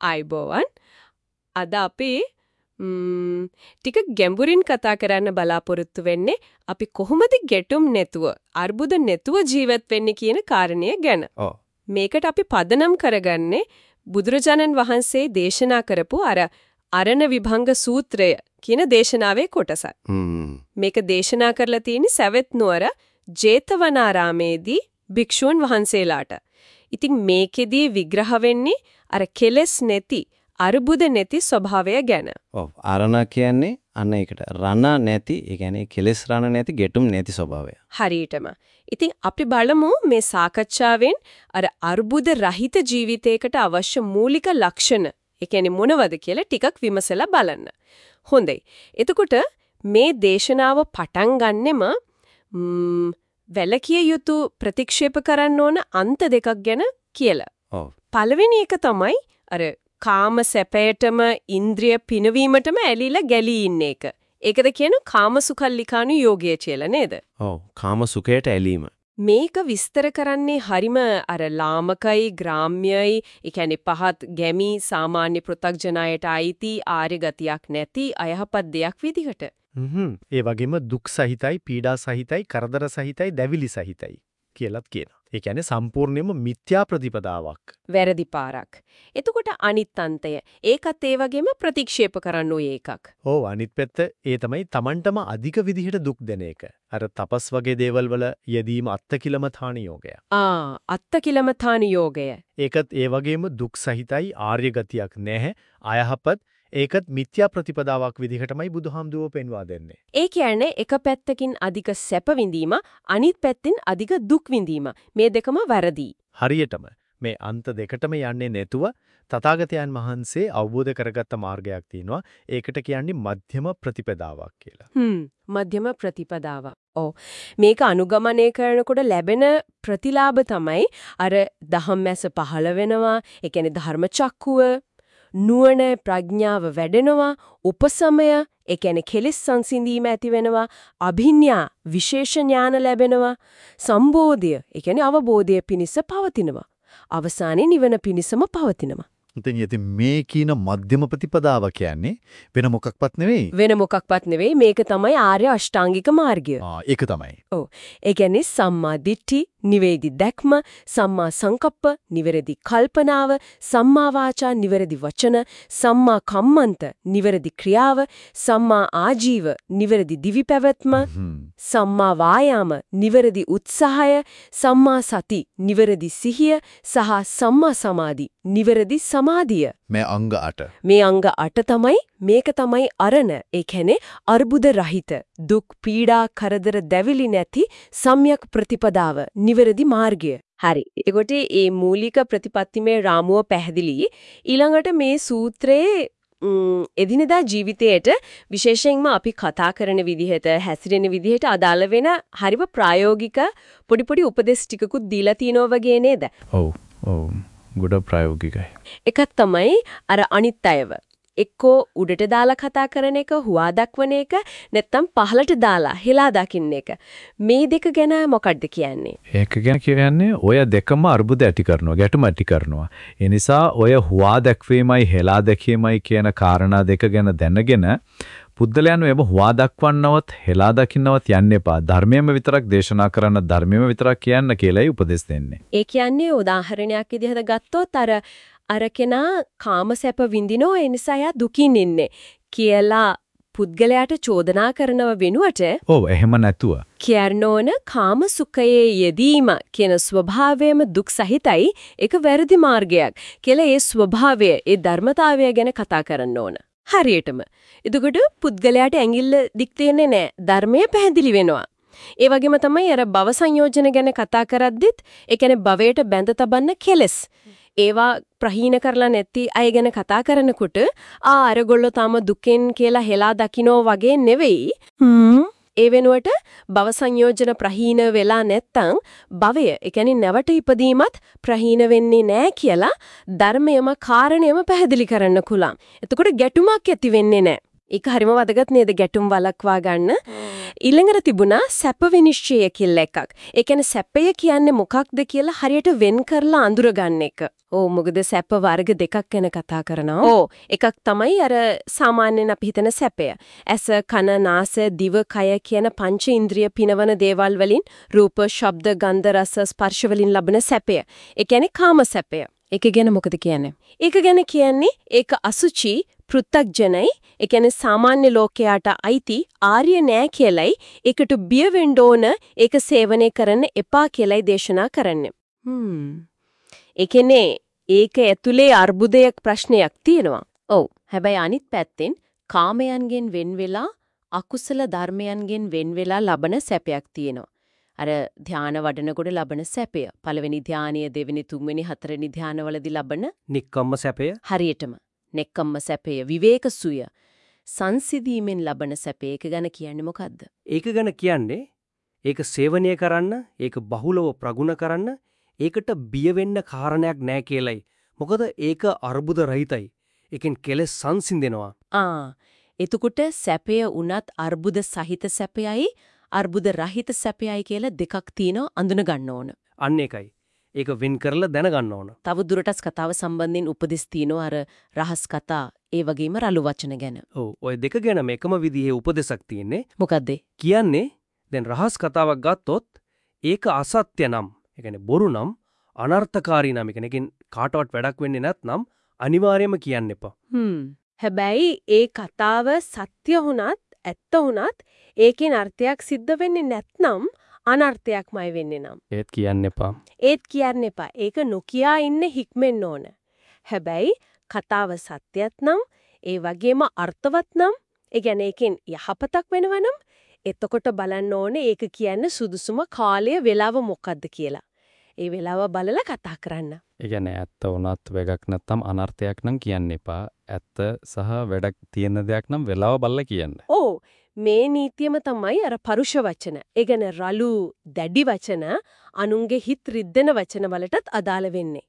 ආයිබෝවන් අද අපි ටික ගැඹුරින් කතා කරන්න බලාපොරොත්තු වෙන්නේ අපි කොහොමද ගැටුම් නැතුව අර්බුද නැතුව ජීවත් වෙන්නේ කියන කාරණය ගැන. මේකට අපි පදනම් කරගන්නේ බුදුරජාණන් වහන්සේ දේශනා කරපු අර අරණ විභංග සූත්‍රය කියන දේශනාවේ කොටස. මේක දේශනා කරලා තියෙන්නේ සවැත් නුවර ජේතවනාරාමේදී භික්ෂුන් වහන්සේලාට. ඉතින් මේකෙදී විග්‍රහ වෙන්නේ අර කෙලස් නැති අරුබුද නැති ස්වභාවය ගැන. ඔව් අරණ කියන්නේ අන්න ඒකට රණ නැති, ඒ කියන්නේ කෙලස් රණ නැති, ගැටුම් නැති ස්වභාවය. හරියටම. ඉතින් අපි බලමු මේ සාකච්ඡාවෙන් අර අරුබුද රහිත ජීවිතයකට අවශ්‍ය මූලික ලක්ෂණ, ඒ කියන්නේ මොනවද කියලා ටිකක් විමසලා බලන්න. හොඳයි. එතකොට මේ දේශනාව පටන් ගන්නෙම වැලකිය යුතු ප්‍රතික්ෂේප කරන්න ඕන අන්ත දෙකක් ගැන කියලා. ඔව්. පළවෙනි එක තමයි අර කාම සැපයටම ඉන්ද්‍රිය පිනවීමටම ඇලිලා ගැලී ඉන්න එක. ඒකද කියන කාමසුඛල්ලිකානු යෝගය කියලා නේද? ඔව්. කාම සුඛයට ඇලීම. මේක විස්තර කරන්නේ හරිම අර ලාමකයි ග්‍රාම්‍යයි ඒ කියන්නේ පහත් ගැමි සාමාන්‍ය පෘථග්ජනයට අයිති ආර්ය ගතියක් නැති අයහපත් දෙයක් විදිහට. හ්ම් ඒ වගේම දුක් සහිතයි පීඩා සහිතයි කරදර සහිතයි දැවිලි සහිතයි කියලාත් කියනවා. ඒ කියන්නේ සම්පූර්ණයෙන්ම මිත්‍යා ප්‍රතිපදාවක්. වැරදි පාරක්. එතකොට අනිත් අන්තය ඒකත් ඒ වගේම ප්‍රතික්ෂේප කරන්න ඔය එකක්. ඔව් අනිත් පැත්ත ඒ තමයි Tamanටම අධික විදිහට දුක් දෙන එක. අර තපස් වගේ දේවල් වල යෙදීම අත්තකිලමථාන යෝගය. ආ අත්තකිලමථාන යෝගය. ඒකත් ඒ වගේම දුක් සහිතයි ආර්ය ගතියක් නැහැ. අයහපත් ඒකත් මිත්‍යා ප්‍රතිපදාවක් විදිහටමයි බුදුහාමුදුරුවෝ පෙන්වා දෙන්නේ. ඒ කියන්නේ එක පැත්තකින් අධික සැප විඳීම අනිත් පැත්තෙන් අධික දුක් විඳීම. මේ දෙකම වැරදි. හරියටම මේ අන්ත දෙකටම යන්නේ නැතුව තථාගතයන් වහන්සේ අවබෝධ කරගත්ත මාර්ගයක් තියෙනවා. ඒකට කියන්නේ මධ්‍යම ප්‍රතිපදාවක් කියලා. හ්ම් මධ්‍යම ප්‍රතිපදාව. ඔව්. මේක අනුගමනය කරනකොට ලැබෙන ප්‍රතිලාභ තමයි අර දහම්මැස පහළ වෙනවා. ඒ කියන්නේ ධර්ම චක්කුව නුවණ ප්‍රඥාව වැඩෙනවා උපසමය ඒ කියන්නේ කෙලෙස් සංසිඳීම ඇති වෙනවා අභිඥා විශේෂ ඥාන ලැබෙනවා සම්බෝධය ඒ කියන්නේ අවබෝධය පිණිස පවතිනවා. අවසානයේ නිවන පිණිසම පවතිනවා. ඉතින් ඉතින් මේ කියන මධ්‍යම ප්‍රතිපදාව කියන්නේ වෙන මොකක්වත් නෙවෙයි. වෙන මොකක්වත් නෙවෙයි මේක තමයි ආර්ය අෂ්ටාංගික මාර්ගය. ආ ඒක තමයි. ඔව්. ඒ කියන්නේ සම්මා දිට්ඨි, නිවේදි දැක්ම, සම්මා සංකප්ප, නිවැරදි කල්පනාව, සම්මා වාචා, නිවැරදි වචන, සම්මා කම්මන්ත, නිවැරදි ක්‍රියාව, සම්මා ආජීව, නිවැරදි දිවි පැවැත්ම, සම්මා වායාම, නිවැරදි උත්සාහය, සම්මා සති, නිවැරදි සිහිය සහ සම්මා සමාධි, නිවැරදි සමාධිය. මේ අංග 8. මේ අංග 8 තමයි මේක තමයි අරණ. ඒ කියන්නේ අර්බුද රහිත, දුක්, පීඩා, කරදර, දැවිලි නැති සම්‍යක් ප්‍රතිපදාව, නිවැරදි මාර්ගය. හරි. ඒකට මේ මූලික ප්‍රතිපත්තිමේ රාමුව පැහැදිලි. ඊළඟට මේ සූත්‍රයේ එදිනෙදා ජීවිතයට විශේෂයෙන්ම අපි කතා කරන විදිහට හැසිරෙන විදිහට අදාළ වෙන හරිම ප්‍රායෝගික පොඩි පොඩි උපදෙස් ටිකකුත් දීලා තිනෝ වගේ නේද? ඔව්. ඔව්. ගොඩ ප්‍රායෝගිකයි. එකක් තමයි අර අනිත් අයව එක්කෝ උඩට දාලා කතා කරන එක, හුවා දක්වන එක, නැත්නම් පහලට දාලා හෙලා දකින්න එක. මේ දෙක ගැන මොකක්ද කියන්නේ? ඒක ගැන කියන්නේ ඔය දෙකම අර්බුද ඇති කරනවා, ගැටුම ඇති කරනවා. ඒ නිසා ඔය හුවා දැක්වීමයි හෙලා දැකීමයි කියන කාරණා දෙක ගැන දැනගෙන පුද්දලයන් ඒව හුවා දක්වන්නවත් හෙලා දකින්නවත් යන්න එපා. ධර්මයේම විතරක් දේශනා කරන්න ධර්මයේම විතරක් කියන්න කියලායි උපදෙස් දෙන්නේ. ඒ කියන්නේ උදාහරණයක් විදිහට ගත්තොත් අර අර කෙනා කාමසැප විඳිනෝ ඒ නිසා එයා දුකින් ඉන්නේ කියලා පුද්ගලයාට චෝදනා කරනව වෙනුවට ඔව් එහෙම නැතුව. කියන්න කාම සුඛයේ යෙදීම කියන ස්වභාවයම දුක් සහිතයි ඒක වැරදි මාර්ගයක් කියලා ඒ ස්වභාවය ඒ ධර්මතාවය ගැන කතා කරන්න ඕන. හරියටම. එතකොට පුද්ගලයාට ඇඟිල්ල දික් දෙන්නේ නැහැ ධර්මය පැහැදිලි වෙනවා. ඒ වගේම තමයි අර භව සංයෝජන ගැන කතා කරද්දිත් ඒ කියන්නේ භවයට බැඳ තබන්න කෙලස් ඒවා ප්‍රහීන කරලා නැති අය ගැන කතා කරනකොට ආ අරගොල්ලෝ තාම දුකෙන් කියලා හෙලා දකින්නෝ වගේ නෙවෙයි. ඒ වෙනුවට භව සංයෝජන ප්‍රහීන වෙලා නැත්තම් භවය ඒ කියන්නේ නැවට ඉපදීමත් ප්‍රහීන වෙන්නේ නැහැ කියලා ධර්මයේම කාරණේම පැහැදිලි කරන්න කුලම්. එතකොට ගැටුමක් ඇති වෙන්නේ නැහැ. ඒක හරිම වැදගත් නේද ගැටුම් වළක්වා ගන්න. ඊළඟට තිබුණා සැප විනිශ්චය කියලා එකක්. ඒ කියන්නේ සැපය කියන්නේ මොකක්ද කියලා හරියට වෙන් කරලා අඳුරගන්න එක. ඕ මොකද සැප වර්ග දෙකක් ගැන කතා කරනවා. ඕ එකක් තමයි අර සාමාන්‍යයෙන් අපි හිතන සැපය. ඇස, කන, නාසය, දිව, කය කියන පංච ඉන්ද්‍රිය පිනවන දේවල් වලින් රූප, ශබ්ද, ගන්ධ, රස, ස්පර්ශ වලින් ලබන සැපය. ඒ කියන්නේ කාම සැපය. ඒක ගැන මොකද කියන්නේ? ඒක ගැන කියන්නේ ඒක අසුචි පෘත්තග්ජනයි ඒ කියන්නේ සාමාන්‍ය ලෝකයාට අයිති ආර්ය නෑ කියලයි ඒකට බිය වෙන්න ඕන ඒක සේවනය කරන්න එපා කියලයි දේශනා කරන්නේ. හ්ම්. ඒ කියන්නේ ඒක ඇතුලේ අර්බුදයක් ප්‍රශ්නයක් තියෙනවා. ඔව්. හැබැයි අනිත් පැත්තෙන් කාමයන්ගෙන් වෙන් වෙලා අකුසල ධර්මයන්ගෙන් වෙන් වෙලා ලබන සැපයක් තියෙනවා. අර ධාන වඩනකොට ලබන සැපය. පළවෙනි ධානීය දෙවෙනි තුන්වෙනි හතරවෙනි ධානවලදී ලබන නික්කම්ම සැපය හරියටම නෙක්කම්ම සැපය විවේක සුය සංසිදීමෙන් ලබන සැපේ ඒක ගැන කියන්නේ මොකද්ද? ඒක ගැන කියන්නේ ඒක සේවනය කරන්න ඒක බහුලව ප්‍රගුණ කරන්න ඒකට බිය වෙන්න කාරණයක් නැහැ කියලයි. මොකද ඒක අර්බුද රහිතයි. ඒකෙන් කෙලෙස් සංසිඳෙනවා. ආ එතකොට සැපය උනත් අර්බුද සහිත සැපයයි අර්බුද රහිත සැපයයි කියලා දෙකක් තියෙනවා අඳුන ගන්න ඕන. අන්න ඒකයි. ඒක වෙන් කරලා දැනගන්න ඕන. තව දුරටත් කතාව සම්බන්ධයෙන් උපදෙස් තියෙනවා අර රහස් කතා ඒ වගේම රළු වචන ගැන. ඔව් ඔය දෙක ගැනම එකම විදිහේ උපදේශක් තියෙන්නේ. මොකද්ද? කියන්නේ දැන් රහස් කතාවක් ගත්තොත් ඒක අසත්‍ය නම්, ඒ කියන්නේ බොරු නම්, අනර්ථකාරී නම්, ඒ කියන්නේ කාටවත් වැඩක් වෙන්නේ නැත්නම් අනිවාර්යයෙන්ම කියන්න එපා. හ්ම්. හැබැයි ඒ කතාව සත්‍ය වුණත් ඇත්ත වුණත් ඒකෙන් අර්ථයක් සිද්ධ වෙන්නේ නැත්නම් අනර්ථයක්මයි වෙන්නේ නම්. ඒත් කියන්න එපා. ඒත් කියන්න එපා. ඒක නොකියා ඉන්න හික්මෙන්න ඕන. හැබැයි කතාව සත්‍යත් නම් ඒ වගේම අර්ථවත් නම් ඒ කියන්නේ ඒකෙන් යහපතක් වෙනවනම් එතකොට බලන්න ඕනේ ඒක කියන්නේ සුදුසුම කාලය වෙලාව මොකද්ද කියලා. ඒ වෙලාව බලලා කතා කරන්න. ඒ කියන්නේ ඇත්ත වුණත් වැඩක් නැත්නම් අනර්ථයක් නම් කියන්න එපා. ඇත්ත සහ වැඩක් තියෙන දෙයක් නම් වෙලාව බලලා කියන්න. ඕ මේ නීතියම තමයි අර පරුෂ වචන. ඒ කියන්නේ රළු දැඩි වචන අනුන්ගේ හිත රිද්දෙන වචන වලටත් අදාළ වෙන්නේ.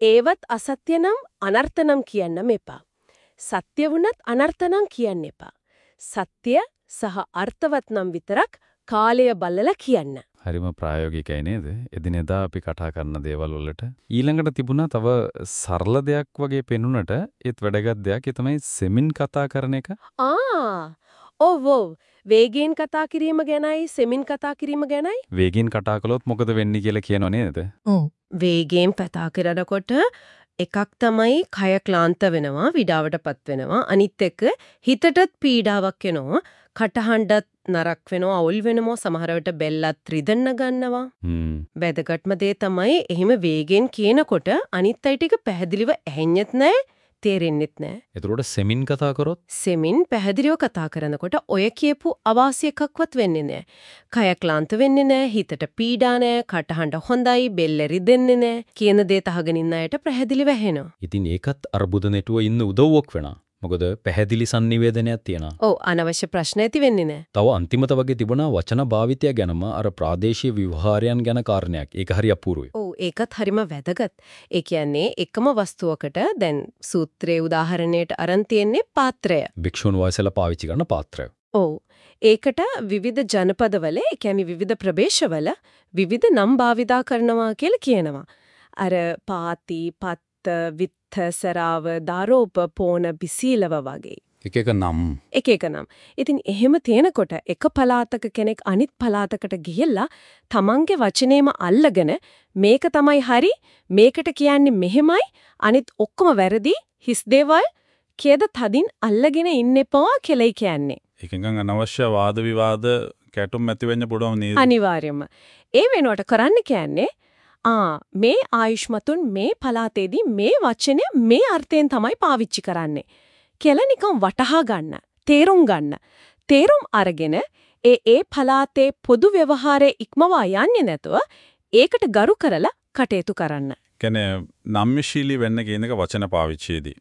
ඒවත් අසත්‍ය නම් අනර්ථ නම් කියන්න එපා. සත්‍ය වුණත් අනර්ථ නම් කියන්න එපා. සත්‍ය සහ අර්ථවත් නම් විතරක් කාලය බලලා කියන්න. හරිම ප්‍රායෝගිකයි නේද? එදිනෙදා අපි කතා කරන දේවල් වලට ඊළඟට තිබුණා තව සරල දෙයක් වගේ පෙනුනට ඒත් වැදගත් දෙයක් ඒ තමයි සෙමින් කතා කරන එක. ආ ඔව් ඔව් වේගයෙන් කතා කිරීම ගැනයි සෙමින් කතා කිරීම ගැනයි? වේගින් කතා කළොත් මොකද වෙන්නේ කියලා කියනව නේද? වේගයෙන් කතා කරනකොට එකක් තමයි කය ක්ලාන්ත වෙනවා විඩාවටපත් වෙනවා. අනිත් එක හිතටත් පීඩාවක් එනවා. කටහඬත් නරක් වෙනවා අවුල් වෙනවා සමහර වෙලට බෙල්ලත් රිදෙන්න ගන්නවා. හ්ම්. වැදගත්ම දේ තමයි එහෙම වේගෙන් කියනකොට අනිත් අය ටික පැහැදිලිව ඇහෙන්නෙත් නැහැ තේරෙන්නෙත් නැහැ එතකොට සෙමින් කතා කරොත් සෙමින් පැහැදිලිව කතා කරනකොට ඔය කියපු අවාසි එකක්වත් වෙන්නේ නැහැ. කය ක්ලාන්ත වෙන්නේ නැහැ, හිතට පීඩා නැහැ, කටහඬ හොඳයි, බෙල්ල රිදෙන්නේ නැහැ. කියන දේ තහගෙන ඉන්න අයට පැහැදිලිව ඇහෙනවා. ඉතින් ඒකත් අර්බුද නැතුව ඉන්න උදව්වක් වෙනවා. මොකද පැහැදිලි sannivedanayak තියෙනවා. ඔව් අනවශ්‍ය ප්‍රශ්න ඇති වෙන්නේ නැහැ. තව අන්තිමට වගේ තිබුණා වචන භාවිතය ගැනම අර ප්‍රාදේශීය විවහාරයන් ගැන කාරණයක්. ඒක හරි අපූර්වයි. ඔව් ඒකත් හරිම වැදගත්. ඒ කියන්නේ එකම වස්තුවකට දැන් සූත්‍රයේ උදාහරණයට අරන් තියෙන්නේ පාත්‍රය. භික්ෂුන් වහන්සේලා පාවිච්චි කරන පාත්‍රය. ඔව්. ඒකට විවිධ ජනපදවල, ඒ කියන්නේ විවිධ ප්‍රදේශවල විවිධ නම් භාවිතා කරනවා කියලා කියනවා. අර පාති, පත්ත, විත්ත, සරාව, දාරෝප, පෝන, බිසීලව වගේ. එක එක නම් එක එක නම්. ඉතින් එහෙම තියෙනකොට එක පලාතක කෙනෙක් අනිත් පලාතකට ගිහිල්ලා තමන්ගේ වචනේම අල්ලගෙන මේක තමයි හරි මේකට කියන්නේ මෙහෙමයි අනිත් ඔක්කොම වැරදි හිස් දේවල් කියද තදින් අල්ලගෙන ඉන්න එපා කියලායි කියන්නේ. එකෙන් අනවශ්‍ය වාද විවාද කැටුම් ඇති වෙන්න පුළුවන් නේද? අනිවාර්යයෙන්ම. ඒ වෙනුවට කරන්න කියන්නේ ආ මේ ආයුෂ්මතුන් මේ පලාතේදී මේ වචනය මේ අර්ථයෙන් තමයි පාවිච්චි කරන්නේ කියලා නිකන් වටහා ගන්න, තේරුම් ගන්න. තේරුම් අරගෙන ඒ ඒ පලාතේ පොදු ව්‍යවහාරයේ ඉක්මවා යන්නේ නැතුව ඒකට ගරු කරලා කටයුතු කරන්න. කියන්නේ නම්‍යශීලී වෙන්න කියන එක වචන පාවිච්චියේදී.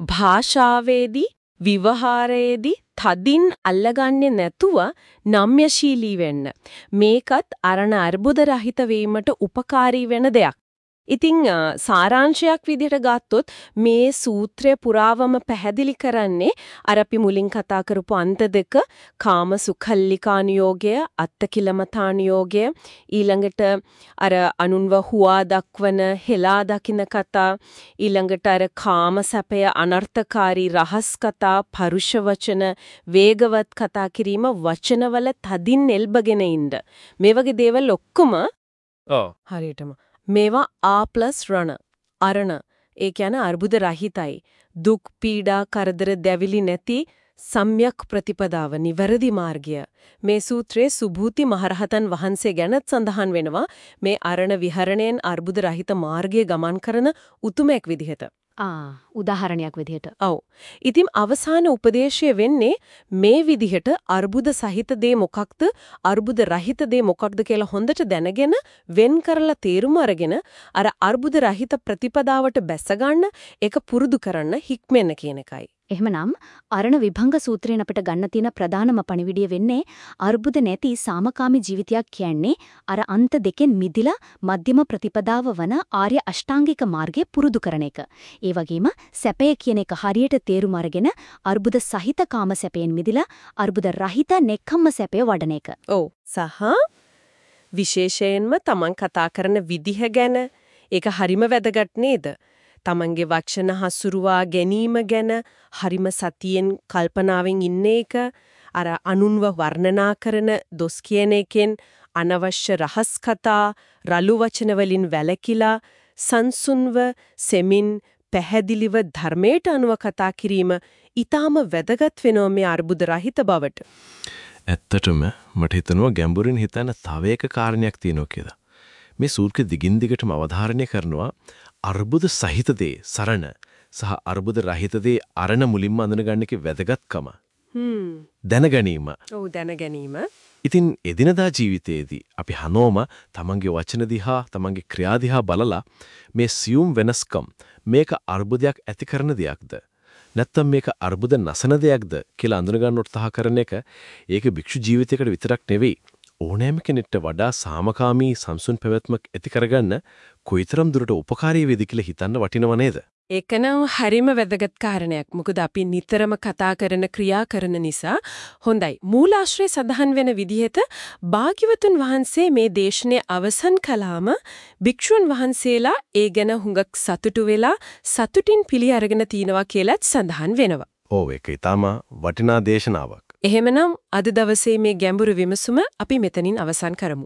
භාෂාවේදී විවහාරයේදී තදින් අල්ලගන්නේ නැතුව නම්‍යශීලී වෙන්න. මේකත් අරණ අර්බුද රහිත වීමට උපකාරී වෙන දෙයක්. ඉතින් සාරාංශයක් විදිහට ගත්තොත් මේ සූත්‍රය පුරාවම පැහැදිලි කරන්නේ අර අපි මුලින් කතා කරපු අන්ත දෙක. කාම සුඛල්ලිකානියෝගය අත්තකිලමතානියෝගය ඊළඟට අර අනුන්ව හුවා දක්වන හෙලා දකින කතා ඊළඟට අර කාම සැපය අනර්ථකාරී රහස් කතා පරුෂ වචන වේගවත් කතා කිරීම වචනවල තදින් එල්බගෙන ඉන්න. මේ වගේ දේවල් ඔක්කොම ඔව්. හරියටම මේවා ආ රණ අරණ. ඒ කියන්නේ අර්බුද රහිතයි. දුක් පීඩා කරදර දැවිලි නැති සම්‍යක් ප්‍රතිපදාව නිවැරදි මාර්ගය. මේ සූත්‍රයේ සුභූති මහරහතන් වහන්සේ ගැනත් සඳහන් වෙනවා. මේ අරණ විහරණයෙන් අර්බුද රහිත මාර්ගයේ ගමන් කරන උතුමෙක් විදිහට. ආ උදාහරණයක් විදිහට. ඔව්. ඉතින් අවසාන උපදේශය වෙන්නේ මේ විදිහට අර්බුද සහිත දේ මොකක්ද අර්බුද රහිත දේ මොකක්ද කියලා හොඳට දැනගෙන වෙන් කරලා තේරුම අරගෙන අර අර්බුද රහිත ප්‍රතිපදාවට බැස ගන්න ඒක පුරුදු කරන්න හික්මෙන්න කියන එකයි. එහෙමනම් අරණ විභංග සූත්‍රයෙන් අපිට ගන්න තියෙන ප්‍රධානම පණිවිඩය වෙන්නේ අර්බුද නැති සාමකාමී ජීවිතයක් කියන්නේ අර අන්ත දෙකෙන් මිදිලා මධ්‍යම ප්‍රතිපදාව වන ආර්ය අෂ්ටාංගික මාර්ගය පුරුදු කරන එක. ඒ වගේම සැපය කියන එක හරියට තේරුම් අරගෙන අර්බුද සහිත කාම සැපයෙන් මිදිලා අර්බුද රහිත නෙක්ඛම්ම සැපය වඩන එක. ඔව්. සහ විශේෂයෙන්ම Taman කතා කරන විදිහ ගැන ඒක හරිම වැදගත් නේද? Tamanගේ වචන හසුරුවා ගැනීම ගැන හරිම සතියෙන් කල්පනාවෙන් ඉන්න එක අර අනුන්ව වර්ණනා කරන දොස් කියන එකෙන් අනවශ්‍ය රහස් කතා රළු වචන වලින් වැළකීලා සංසුන්ව සෙමින් පැහැදිලිව ධර්මයට අනුව කතා කිරීම ඊටාම වැදගත් වෙනවා මේ අර්බුද රහිත බවට. ඇත්තටම මට හිතෙනවා ගැඹුරින් හිතන තව එක කාරණයක් තියෙනවා කියලා. මේ සූත්‍රෙ දිගින් දිගටම අවධාරණය කරනවා අර්බුද සහිත දේ සරණ සහ අර්බුද රහිත දේ අරණ මුලින්ම අඳුනගන්න එකේ වැදගත්කම. හ්ම්. දැනගැනීම. ඔව් දැන ගැනීම. ඉතින් එදිනදා ජීවිතයේදී අපි හැමෝම තමන්ගේ වචන දිහා තමන්ගේ ක්‍රියා දිහා බලලා මේ සියුම් වෙනස්කම් මේක අර්බුදයක් ඇති කරන දෙයක්ද නැත්නම් මේක අර්බුද නසන දෙයක්ද කියලා අඳුනගන්න උත්සාහ කරන එක ඒක භික්ෂු ජීවිතයකට විතරක් නෙවෙයි ඕනෑම කෙනෙක්ට වඩා සාමකාමී සංසුන් පැවැත්මක් ඇති කරගන්න කොයිතරම් දුරට උපකාරී වේද කියලා හිතන්න වටිනව නේද? ඒකනම් හරිම වැදගත් කාරණයක්. මොකද අපි නිතරම කතා කරන ක්‍රියා කරන නිසා හොඳයි. මූලාශ්‍රය සඳහන් වෙන විදිහට භාග්‍යවතුන් වහන්සේ මේ දේශනේ අවසන් කළාම භික්ෂුන් වහන්සේලා ඒ ගැන හුඟක් සතුටු වෙලා සතුටින් පිළි අරගෙන තිනවා කියලත් සඳහන් වෙනවා. ඕ ඒක ඊටම වටිනා දේශනාවක්. එහෙමනම් අද දවසේ මේ ගැඹුරු විමසුම අපි මෙතනින් අවසන් කරමු.